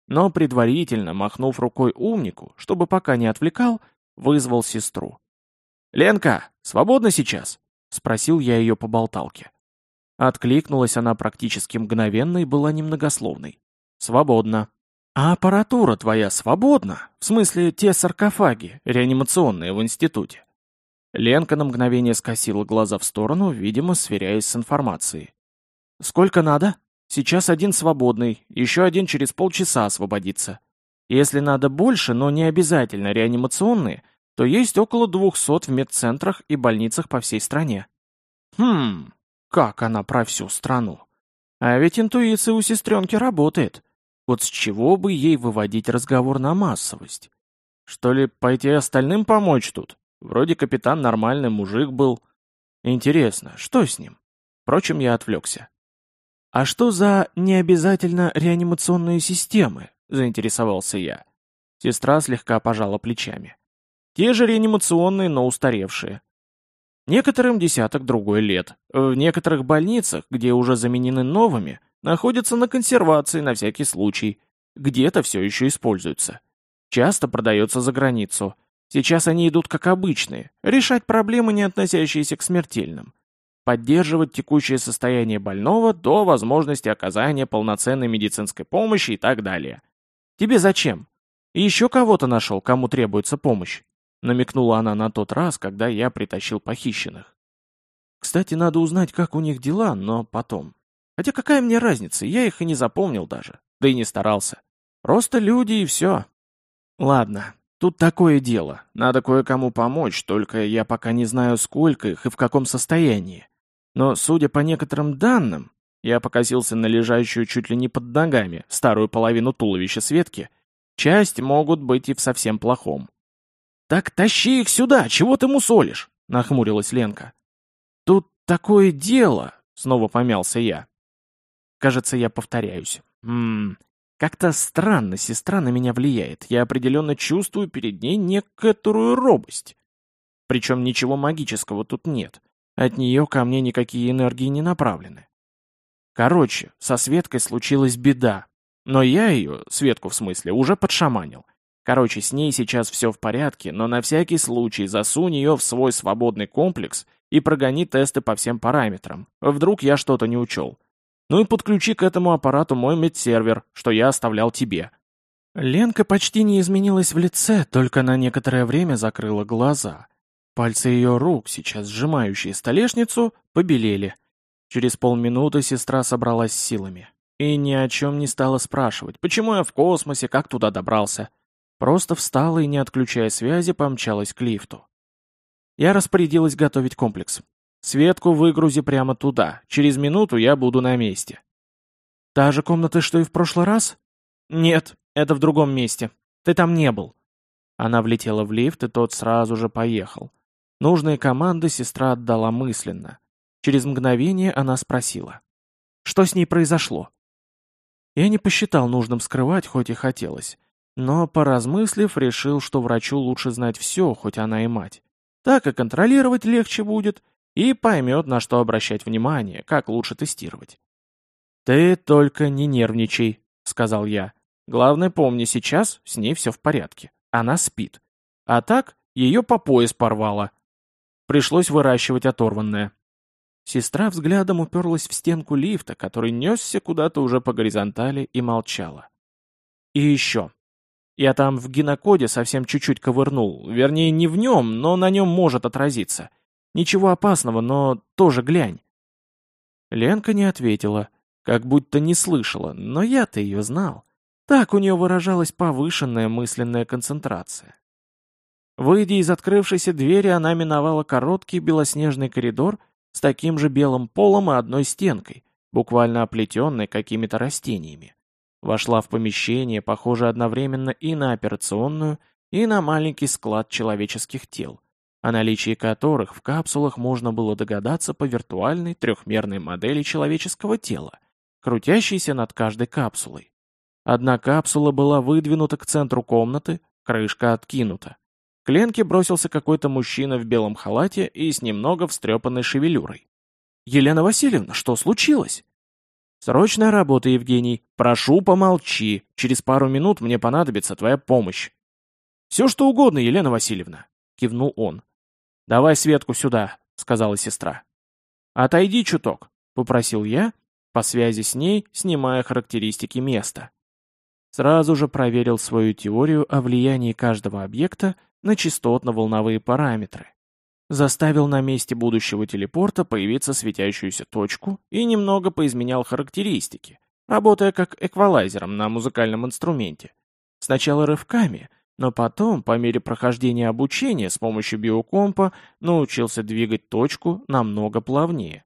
Но предварительно, махнув рукой умнику, чтобы пока не отвлекал, вызвал сестру. «Ленка, свободна сейчас?» — спросил я ее по болталке. Откликнулась она практически мгновенно и была немногословной. «Свободна». «А аппаратура твоя свободна? В смысле, те саркофаги, реанимационные в институте?» Ленка на мгновение скосила глаза в сторону, видимо, сверяясь с информацией. «Сколько надо? Сейчас один свободный, еще один через полчаса освободится. Если надо больше, но не обязательно реанимационные, то есть около 200 в медцентрах и больницах по всей стране. Хм, как она про всю страну. А ведь интуиция у сестренки работает. Вот с чего бы ей выводить разговор на массовость? Что ли, пойти остальным помочь тут? Вроде капитан нормальный мужик был. Интересно, что с ним? Впрочем, я отвлекся. «А что за необязательно реанимационные системы?» – заинтересовался я. Сестра слегка пожала плечами. Те же реанимационные, но устаревшие. Некоторым десяток другой лет. В некоторых больницах, где уже заменены новыми, находятся на консервации на всякий случай. Где-то все еще используются. Часто продается за границу. Сейчас они идут как обычные, решать проблемы, не относящиеся к смертельным. Поддерживать текущее состояние больного до возможности оказания полноценной медицинской помощи и так далее. Тебе зачем? еще кого-то нашел, кому требуется помощь намекнула она на тот раз, когда я притащил похищенных. Кстати, надо узнать, как у них дела, но потом. Хотя какая мне разница, я их и не запомнил даже, да и не старался. Просто люди и все. Ладно, тут такое дело, надо кое-кому помочь, только я пока не знаю, сколько их и в каком состоянии. Но, судя по некоторым данным, я покосился на лежащую чуть ли не под ногами старую половину туловища Светки, часть могут быть и в совсем плохом. «Так тащи их сюда, чего ты мусолишь?» — нахмурилась Ленка. «Тут такое дело!» — снова помялся я. Кажется, я повторяюсь. Ммм, как-то странно сестра на меня влияет. Я определенно чувствую перед ней некоторую робость. Причем ничего магического тут нет. От нее ко мне никакие энергии не направлены. Короче, со Светкой случилась беда. Но я ее, Светку в смысле, уже подшаманил. Короче, с ней сейчас все в порядке, но на всякий случай засунь ее в свой свободный комплекс и прогони тесты по всем параметрам. Вдруг я что-то не учел. Ну и подключи к этому аппарату мой медсервер, что я оставлял тебе». Ленка почти не изменилась в лице, только на некоторое время закрыла глаза. Пальцы ее рук, сейчас сжимающие столешницу, побелели. Через полминуты сестра собралась силами. И ни о чем не стала спрашивать, почему я в космосе, как туда добрался. Просто встала и, не отключая связи, помчалась к лифту. Я распорядилась готовить комплекс. Светку выгрузи прямо туда. Через минуту я буду на месте. Та же комната, что и в прошлый раз? Нет, это в другом месте. Ты там не был. Она влетела в лифт, и тот сразу же поехал. Нужные команды сестра отдала мысленно. Через мгновение она спросила. Что с ней произошло? Я не посчитал нужным скрывать, хоть и хотелось. Но, поразмыслив, решил, что врачу лучше знать все, хоть она и мать. Так и контролировать легче будет, и поймет, на что обращать внимание, как лучше тестировать. «Ты только не нервничай», — сказал я. «Главное, помни, сейчас с ней все в порядке. Она спит. А так, ее по пояс порвало. Пришлось выращивать оторванное». Сестра взглядом уперлась в стенку лифта, который несся куда-то уже по горизонтали, и молчала. «И еще. Я там в гинокоде совсем чуть-чуть ковырнул. Вернее, не в нем, но на нем может отразиться. Ничего опасного, но тоже глянь». Ленка не ответила, как будто не слышала, но я-то ее знал. Так у нее выражалась повышенная мысленная концентрация. Выйдя из открывшейся двери, она миновала короткий белоснежный коридор с таким же белым полом и одной стенкой, буквально оплетенной какими-то растениями. Вошла в помещение, похожее одновременно и на операционную, и на маленький склад человеческих тел, о наличии которых в капсулах можно было догадаться по виртуальной трехмерной модели человеческого тела, крутящейся над каждой капсулой. Одна капсула была выдвинута к центру комнаты, крышка откинута. К Ленке бросился какой-то мужчина в белом халате и с немного встрепанной шевелюрой. «Елена Васильевна, что случилось?» «Срочная работа, Евгений. Прошу, помолчи. Через пару минут мне понадобится твоя помощь». «Все что угодно, Елена Васильевна», — кивнул он. «Давай Светку сюда», — сказала сестра. «Отойди чуток», — попросил я, по связи с ней снимая характеристики места. Сразу же проверил свою теорию о влиянии каждого объекта на частотно-волновые параметры. Заставил на месте будущего телепорта появиться светящуюся точку и немного поизменял характеристики, работая как эквалайзером на музыкальном инструменте. Сначала рывками, но потом, по мере прохождения обучения с помощью биокомпа, научился двигать точку намного плавнее.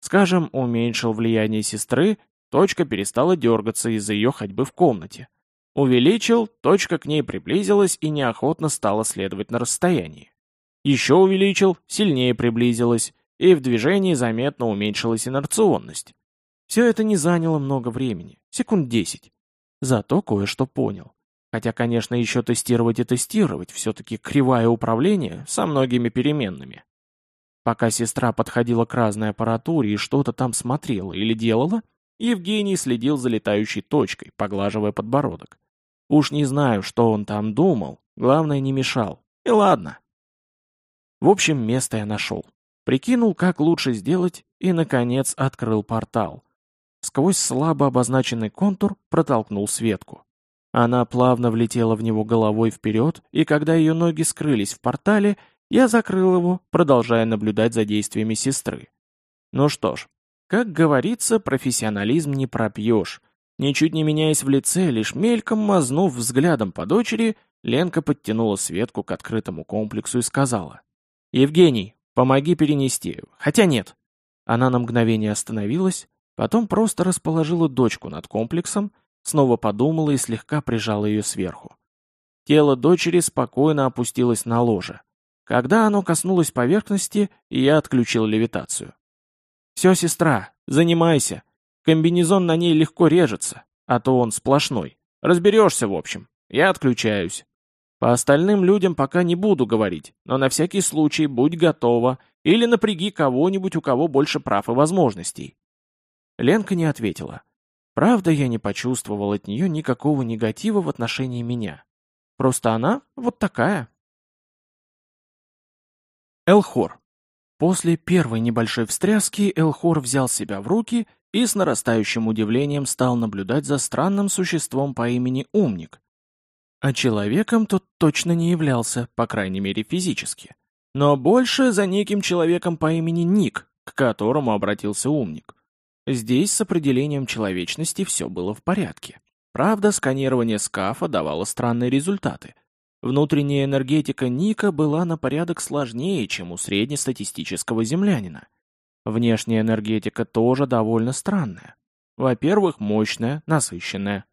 Скажем, уменьшил влияние сестры, точка перестала дергаться из-за ее ходьбы в комнате. Увеличил, точка к ней приблизилась и неохотно стала следовать на расстоянии. Еще увеличил, сильнее приблизилась, и в движении заметно уменьшилась инерционность. Все это не заняло много времени, секунд десять. Зато кое-что понял. Хотя, конечно, еще тестировать и тестировать, все-таки кривое управление со многими переменными. Пока сестра подходила к разной аппаратуре и что-то там смотрела или делала, Евгений следил за летающей точкой, поглаживая подбородок. Уж не знаю, что он там думал, главное, не мешал. И ладно. В общем, место я нашел. Прикинул, как лучше сделать, и, наконец, открыл портал. Сквозь слабо обозначенный контур протолкнул Светку. Она плавно влетела в него головой вперед, и когда ее ноги скрылись в портале, я закрыл его, продолжая наблюдать за действиями сестры. Ну что ж, как говорится, профессионализм не пропьешь. Ничуть не меняясь в лице, лишь мельком мазнув взглядом по дочери, Ленка подтянула Светку к открытому комплексу и сказала. «Евгений, помоги перенести. Хотя нет». Она на мгновение остановилась, потом просто расположила дочку над комплексом, снова подумала и слегка прижала ее сверху. Тело дочери спокойно опустилось на ложе. Когда оно коснулось поверхности, я отключил левитацию. «Все, сестра, занимайся. Комбинезон на ней легко режется, а то он сплошной. Разберешься, в общем. Я отключаюсь. По остальным людям пока не буду говорить, но на всякий случай будь готова или напряги кого-нибудь, у кого больше прав и возможностей». Ленка не ответила. Правда, я не почувствовал от нее никакого негатива в отношении меня. Просто она вот такая. Элхор. После первой небольшой встряски Элхор взял себя в руки и с нарастающим удивлением стал наблюдать за странным существом по имени Умник. А человеком тот точно не являлся, по крайней мере физически. Но больше за неким человеком по имени Ник, к которому обратился Умник. Здесь с определением человечности все было в порядке. Правда, сканирование скафа давало странные результаты. Внутренняя энергетика Ника была на порядок сложнее, чем у среднестатистического землянина. Внешняя энергетика тоже довольно странная. Во-первых, мощная, насыщенная.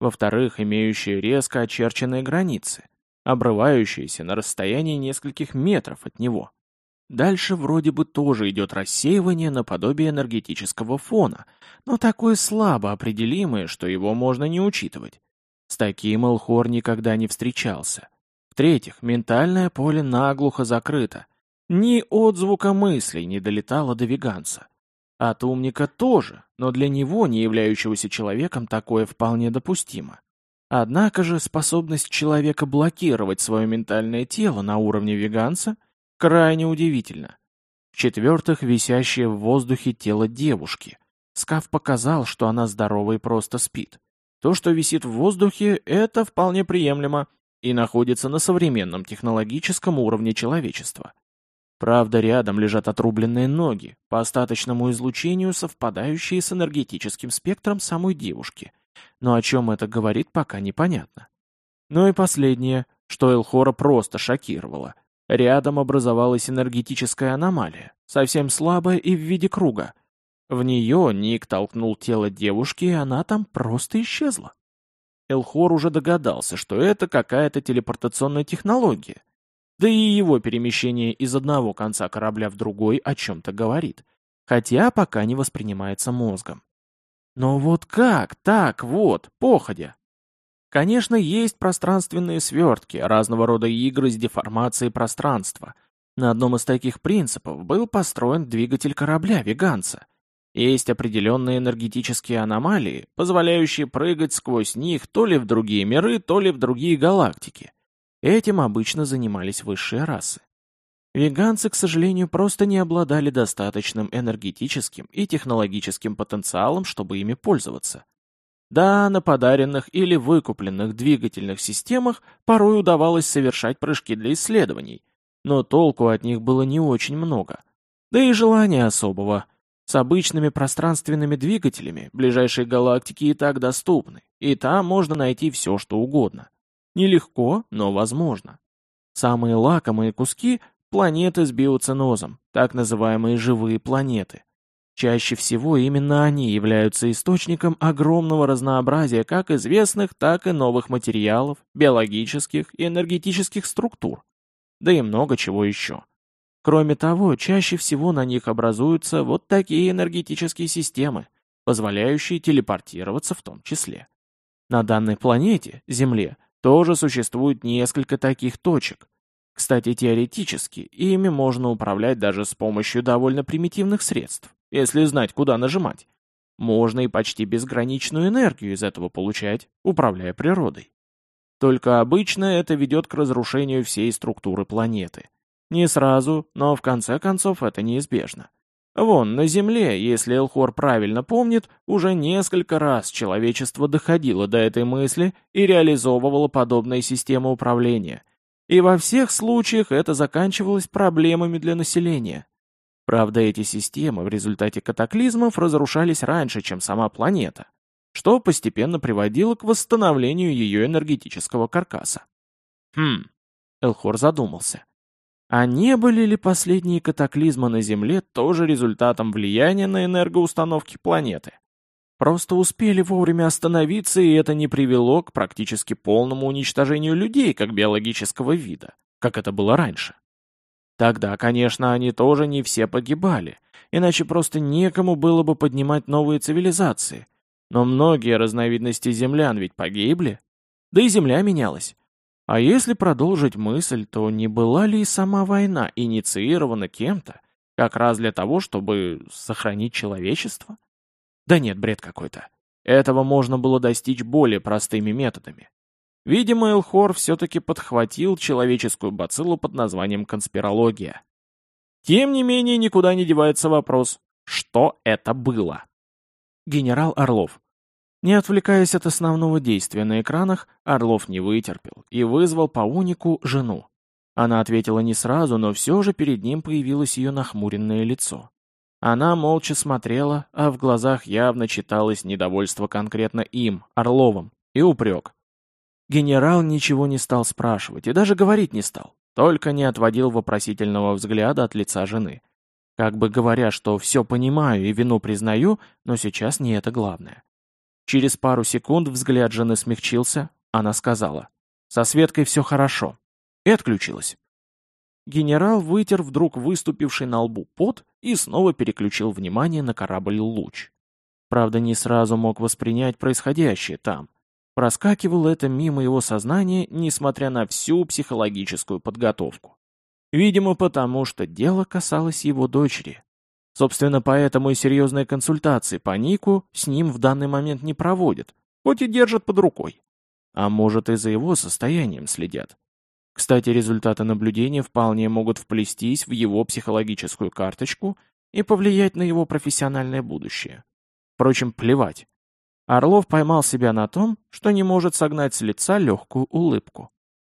Во-вторых, имеющая резко очерченные границы, обрывающиеся на расстоянии нескольких метров от него. Дальше вроде бы тоже идет рассеивание наподобие энергетического фона, но такое слабо определимое, что его можно не учитывать. С таким Элхор никогда не встречался. В-третьих, ментальное поле наглухо закрыто. Ни отзвука мыслей не долетало до веганца. От умника тоже, но для него, не являющегося человеком, такое вполне допустимо. Однако же способность человека блокировать свое ментальное тело на уровне веганца крайне удивительна. В-четвертых, висящее в воздухе тело девушки. Скаф показал, что она здорова и просто спит. То, что висит в воздухе, это вполне приемлемо и находится на современном технологическом уровне человечества. Правда, рядом лежат отрубленные ноги, по остаточному излучению совпадающие с энергетическим спектром самой девушки. Но о чем это говорит, пока непонятно. Ну и последнее, что Элхора просто шокировало. Рядом образовалась энергетическая аномалия, совсем слабая и в виде круга. В нее Ник толкнул тело девушки, и она там просто исчезла. Элхор уже догадался, что это какая-то телепортационная технология. Да и его перемещение из одного конца корабля в другой о чем-то говорит, хотя пока не воспринимается мозгом. Но вот как так вот, походя? Конечно, есть пространственные свертки, разного рода игры с деформацией пространства. На одном из таких принципов был построен двигатель корабля «Веганца», есть определенные энергетические аномалии, позволяющие прыгать сквозь них то ли в другие миры, то ли в другие галактики. Этим обычно занимались высшие расы. Веганцы, к сожалению, просто не обладали достаточным энергетическим и технологическим потенциалом, чтобы ими пользоваться. Да, на подаренных или выкупленных двигательных системах порой удавалось совершать прыжки для исследований, но толку от них было не очень много. Да и желания особого – с обычными пространственными двигателями ближайшие галактики и так доступны, и там можно найти все, что угодно. Нелегко, но возможно. Самые лакомые куски – планеты с биоценозом, так называемые живые планеты. Чаще всего именно они являются источником огромного разнообразия как известных, так и новых материалов, биологических и энергетических структур. Да и много чего еще. Кроме того, чаще всего на них образуются вот такие энергетические системы, позволяющие телепортироваться в том числе. На данной планете, Земле, тоже существует несколько таких точек. Кстати, теоретически, ими можно управлять даже с помощью довольно примитивных средств, если знать, куда нажимать. Можно и почти безграничную энергию из этого получать, управляя природой. Только обычно это ведет к разрушению всей структуры планеты. Не сразу, но в конце концов это неизбежно. Вон, на Земле, если Элхор правильно помнит, уже несколько раз человечество доходило до этой мысли и реализовывало подобные системы управления. И во всех случаях это заканчивалось проблемами для населения. Правда, эти системы в результате катаклизмов разрушались раньше, чем сама планета, что постепенно приводило к восстановлению ее энергетического каркаса. Хм, Элхор задумался. А не были ли последние катаклизмы на Земле тоже результатом влияния на энергоустановки планеты? Просто успели вовремя остановиться, и это не привело к практически полному уничтожению людей как биологического вида, как это было раньше. Тогда, конечно, они тоже не все погибали, иначе просто некому было бы поднимать новые цивилизации. Но многие разновидности землян ведь погибли. Да и Земля менялась. А если продолжить мысль, то не была ли и сама война инициирована кем-то, как раз для того, чтобы сохранить человечество? Да нет, бред какой-то. Этого можно было достичь более простыми методами. Видимо, Элхор все-таки подхватил человеческую бациллу под названием конспирология. Тем не менее, никуда не девается вопрос, что это было? Генерал Орлов. Не отвлекаясь от основного действия на экранах, Орлов не вытерпел и вызвал по унику жену. Она ответила не сразу, но все же перед ним появилось ее нахмуренное лицо. Она молча смотрела, а в глазах явно читалось недовольство конкретно им, Орловым, и упрек. Генерал ничего не стал спрашивать и даже говорить не стал, только не отводил вопросительного взгляда от лица жены. Как бы говоря, что все понимаю и вину признаю, но сейчас не это главное. Через пару секунд взгляд жены смягчился, она сказала, «Со Светкой все хорошо», и отключилась. генерал вытер вдруг выступивший на лбу пот и снова переключил внимание на корабль «Луч». Правда, не сразу мог воспринять происходящее там. Проскакивало это мимо его сознания, несмотря на всю психологическую подготовку. Видимо, потому что дело касалось его дочери. Собственно, поэтому и серьезные консультации по Нику с ним в данный момент не проводят, хоть и держат под рукой. А может, и за его состоянием следят. Кстати, результаты наблюдения вполне могут вплестись в его психологическую карточку и повлиять на его профессиональное будущее. Впрочем, плевать. Орлов поймал себя на том, что не может согнать с лица легкую улыбку.